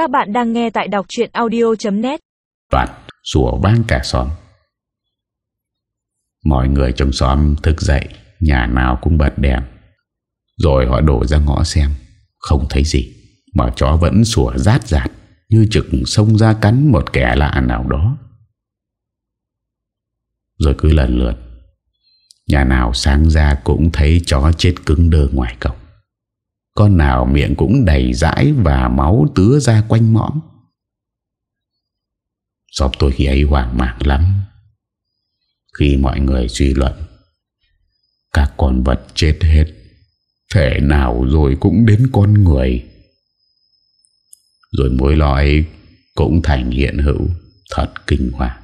Các bạn đang nghe tại đọc chuyện audio.net Đoạn sủa vang cả xóm. Mọi người trong xóm thức dậy, Nhà nào cũng bật đèn. Rồi họ đổ ra ngõ xem, Không thấy gì. Mà chó vẫn sủa rát rạt, Như trực xông ra cắn một kẻ lạ nào đó. Rồi cứ lần lượt, Nhà nào sáng ra cũng thấy chó chết cứng đơ ngoài cổng. Con nào miệng cũng đầy dãi Và máu tứa ra quanh mõm. Xóm tôi khi ấy hoảng mạng lắm. Khi mọi người suy luận, Các con vật chết hết, Thể nào rồi cũng đến con người. Rồi mối lo ấy Cũng thành hiện hữu, Thật kinh hoàng.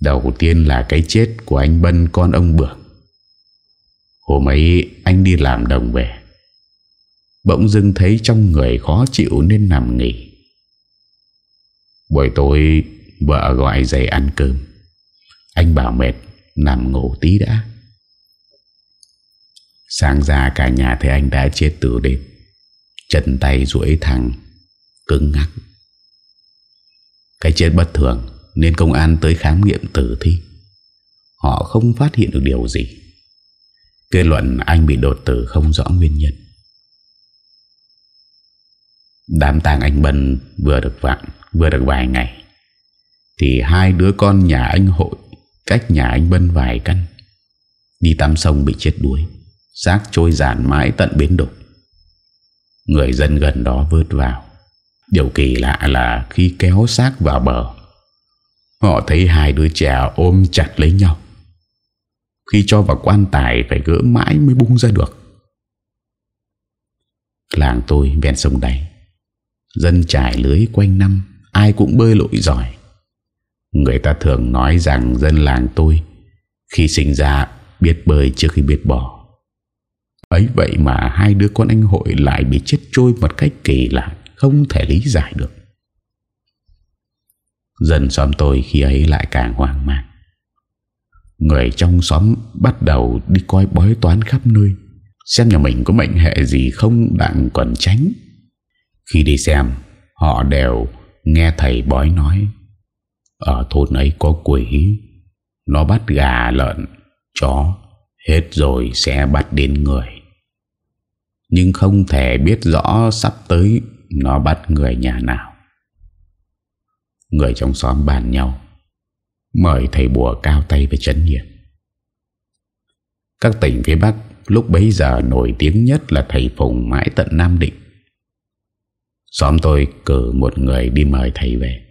Đầu tiên là cái chết của anh Bân, con ông Bưởng Hôm ấy, anh đi làm đồng về. Bỗng dưng thấy trong người khó chịu nên nằm nghỉ. Buổi tối, vợ gọi dậy ăn cơm. Anh bảo mệt, Nằm ngủ tí đã. Sáng ra cả nhà thấy anh đã chết từ đêm. Chân tay duỗi thẳng, Cứng ngắc. Cái chết bất thường, Nên công an tới khám nghiệm tử thi. Họ không phát hiện được điều gì. Kết luận anh bị đột tử không rõ nguyên nhân. Đám tang anh Bân vừa được vạn, Vừa được vài ngày, Thì hai đứa con nhà anh hội Cách nhà anh Bân vài căn. Đi tắm sông bị chết đuối, Xác trôi giản mãi tận bến đục Người dân gần đó vớt vào. Điều kỳ lạ là khi kéo xác vào bờ, Họ thấy hai đứa trẻ ôm chặt lấy nhau. Khi cho vào quan tài phải gỡ mãi mới bung ra được. Làng tôi ven sông đáy, Dân trải lưới quanh năm, Ai cũng bơi lội giỏi. Người ta thường nói rằng dân làng tôi Khi sinh ra biết bơi trước khi biết bỏ. Ấy vậy mà hai đứa con anh hội lại bị chết trôi một cách kỳ lạ, Không thể lý giải được. Dân xóm tôi khi ấy lại càng hoang mang. Người trong xóm bắt đầu đi coi bói toán khắp nơi, Xem nhà mình có mệnh hệ gì không đặng còn tránh. Khi đi xem, Họ đều nghe thầy bói nói, Ở thôn ấy có quỷ, Nó bắt gà lợn, Chó, Hết rồi sẽ bắt đến người. Nhưng không thể biết rõ sắp tới Nó bắt người nhà nào. Người trong xóm bàn nhau Mời thầy bùa cao tay về chấn nhiệt Các tỉnh phía Bắc Lúc bấy giờ nổi tiếng nhất là thầy Phùng mãi tận Nam Định. Xóm tôi cử một người đi mời thầy về.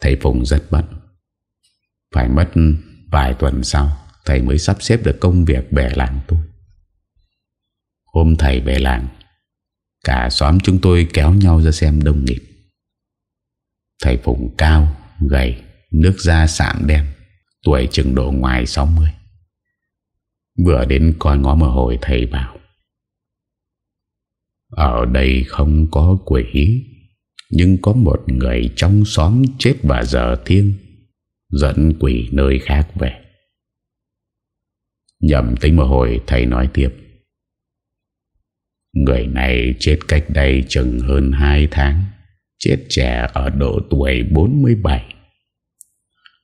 Thầy Phùng rất bận. Phải mất vài tuần sau Thầy mới sắp xếp được công việc về làng tôi. Hôm thầy về làng Cả xóm chúng tôi kéo nhau ra xem đông nghiệp. Thầy Phùng cao, gầy, nước da sạm đen Tuổi chừng độ ngoài 60 Vừa đến coi ngó mờ hồi thầy bảo Ở đây không có quỷ Nhưng có một người trong xóm chết vào giờ thiêng Dẫn quỷ nơi khác về. Nhầm tính một hồi thầy nói tiếp Người này chết cách đây chừng hơn 2 tháng. Chết trẻ ở độ tuổi 47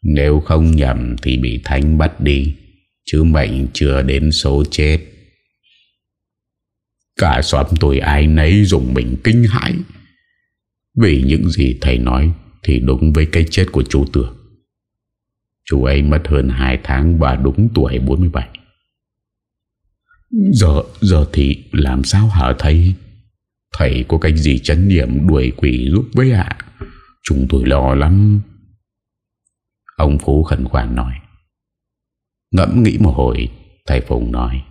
Nếu không nhầm thì bị Thanh bắt đi, Chứ mệnh chưa đến số chết. Cả xóm tôi ai nấy dùng mình kinh hãi. Vì những gì thầy nói Thì đúng với cái chết của chú Tưởng. Chú ấy mất hơn 2 tháng và đúng tuổi 47 Giờ giờ thì làm sao hả thầy? Thầy có cách gì chấn niệm đuổi quỷ giúp với ạ? Chúng tôi lo lắm. Ông Phú khẩn khoản nói. Ngẫm nghĩ một hồi, Thầy Phùng nói.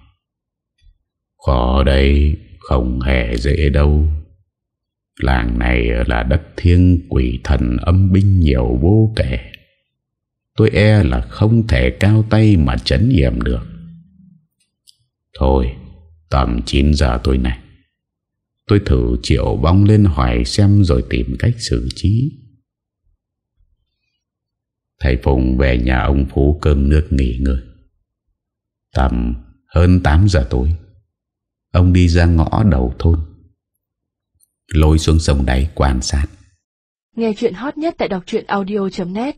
Khó đây Không hề dễ đâu. Làng này là đất thiêng, quỷ thần âm binh nhiều vô kể. Tôi e là không thể cao tay mà chấn hiểm được. Thôi, Tầm 9 giờ tôi này. Tôi thử triệu bóng lên hỏi xem rồi tìm cách xử trí. Thầy Phùng về nhà ông Phú cơm nước nghỉ ngơi. Tầm hơn 8 giờ tối, Ông đi ra ngõ đầu thôn, Lôi xuống sông đáy quan sát. Nghe chuyện hot nhất tại đọc audio.net